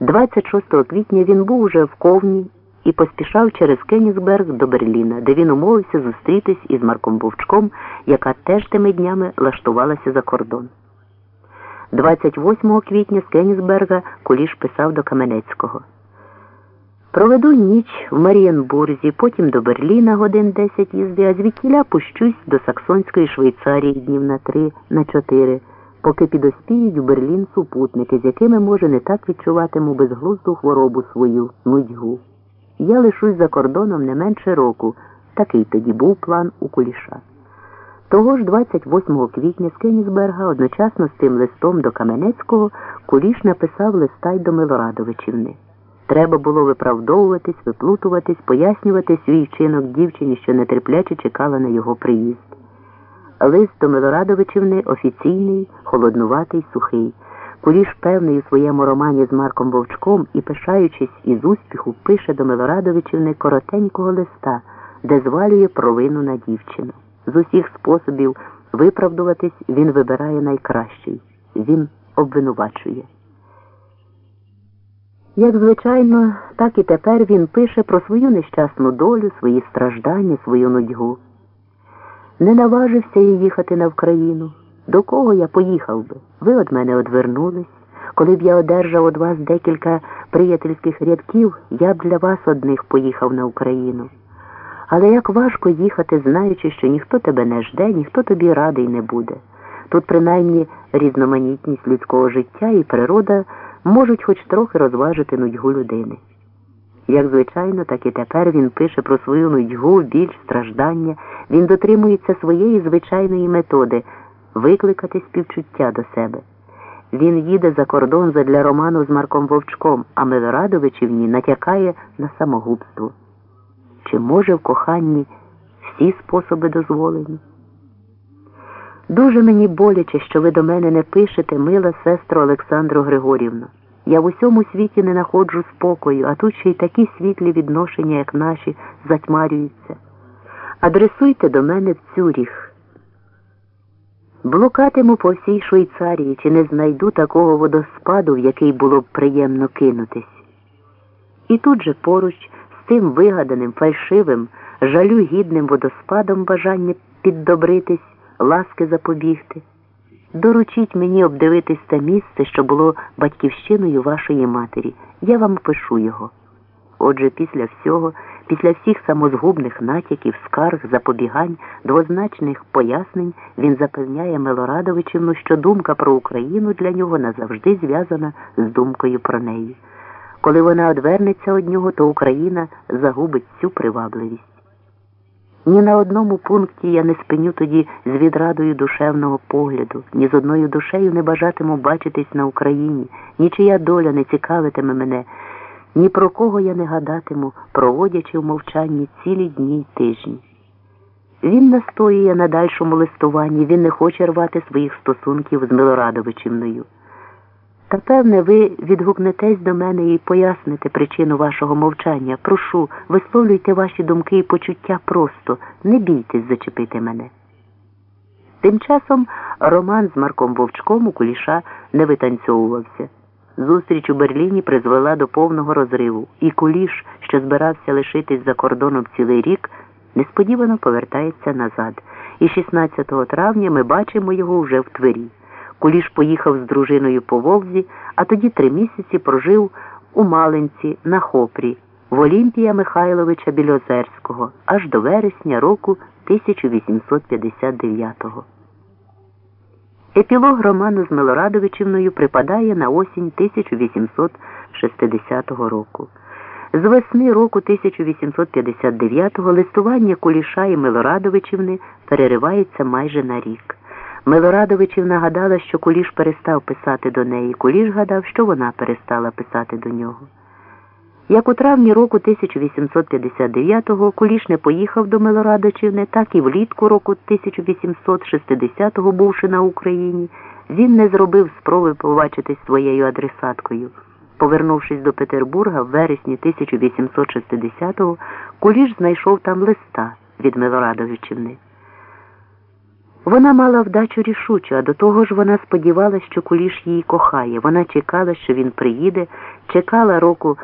26 квітня він був уже в Ковні і поспішав через Кенігсберг до Берліна, де він умовився зустрітись із Марком Вовчком, яка теж тими днями лаштувалася за кордон. 28 квітня з Кенігсберга Куліш писав до Каменецького. Проведу ніч в Марієнбурзі, потім до Берліна годин 10 їзди, а звідкіля пущусь до Саксонської Швейцарії днів на три, на чотири, поки підоспіють в Берлін супутники, з якими, може, не так відчуватиму безглузду хворобу свою, нудьгу. Я лишусь за кордоном не менше року. Такий тоді був план у Куліша. Того ж 28 квітня з Кенігсберга одночасно з тим листом до Каменецького Куліш написав листа й до Милорадовичівни. Треба було виправдовуватись, виплутуватись, пояснювати свій вчинок дівчині, що нетерпляче чекала на його приїзд. Лист до Милорадовичівни офіційний, холоднуватий, сухий. Куліш певний у своєму романі з Марком Вовчком і, пишаючись із успіху, пише до Милорадовичівни коротенького листа, де звалює провину на дівчину. З усіх способів виправдуватись він вибирає найкращий. Він обвинувачує. Як звичайно, так і тепер він пише про свою нещасну долю, свої страждання, свою нудьгу. Не наважився я їхати на Вкраїну. До кого я поїхав би? Ви від мене одвернулись. Коли б я одержав від вас декілька приятельських рядків, я б для вас одних поїхав на Україну. Але як важко їхати, знаючи, що ніхто тебе не жде, ніхто тобі радий не буде. Тут принаймні різноманітність людського життя і природа можуть хоч трохи розважити нудьгу людини. Як звичайно, так і тепер він пише про свою нудьгу, біль, страждання, він дотримується своєї звичайної методи викликати співчуття до себе. Він їде за кордон задля роману з Марком Вовчком, а Милорадовичівні натякає на самогубство. Чи може в коханні всі способи дозволені? Дуже мені боляче, що ви до мене не пишете, мила сестро Олександру Григорівну. Я в усьому світі не находжу спокою, а тут ще й такі світлі відношення, як наші, затьмарюються. Адресуйте до мене в Цюріх. Блукатиму по всій Швейцарії, чи не знайду такого водоспаду, в який було б приємно кинутись. І тут же поруч з тим вигаданим, фальшивим, жалю гідним водоспадом бажання піддобритись, ласки запобігти. Доручіть мені обдивитись те місце, що було батьківщиною вашої матері. Я вам пишу його. Отже, після всього, після всіх самозгубних натяків, скарг, запобігань, двозначних пояснень, він запевняє Милорадовичівну, що думка про Україну для нього назавжди зв'язана з думкою про неї. Коли вона одвернеться від нього, то Україна загубить цю привабливість. Ні на одному пункті я не спиню тоді з відрадою душевного погляду, ні з одною душею не бажатиму бачитись на Україні, нічия доля не цікавитиме мене, ні про кого я не гадатиму, проводячи в мовчанні цілі дні й тижні. Він настоює на дальшому листуванні, він не хоче рвати своїх стосунків з Милорадовичівною. Та, певне, ви відгукнетесь до мене і поясните причину вашого мовчання. Прошу, висловлюйте ваші думки і почуття просто, не бійтесь зачепити мене. Тим часом роман з Марком Вовчком у Куліша не витанцьовувався. Зустріч у Берліні призвела до повного розриву, і Куліш, що збирався лишитись за кордоном цілий рік, несподівано повертається назад. І 16 травня ми бачимо його вже в Твері. Куліш поїхав з дружиною по Волзі, а тоді три місяці прожив у Малинці на Хопрі в Олімпія Михайловича Білозерського аж до вересня року 1859-го. Епілог роману з Милорадовичівною припадає на осінь 1860 року. З весни року 1859-го листування Куліша і Милорадовичівни переривається майже на рік. Милорадовичів нагадала, що Куліш перестав писати до неї. Куліш гадав, що вона перестала писати до нього. Як у травні року 1859-го Куліш не поїхав до Милорадовичівни, так і влітку року 1860-го, бувши на Україні, він не зробив спроби побачитись своєю адресаткою. Повернувшись до Петербурга в вересні 1860-го, Куліш знайшов там листа від Милорадовичівни. Вона мала вдачу рішучу, а до того ж вона сподівалася, що куліш її кохає. Вона чекала, що він приїде, чекала року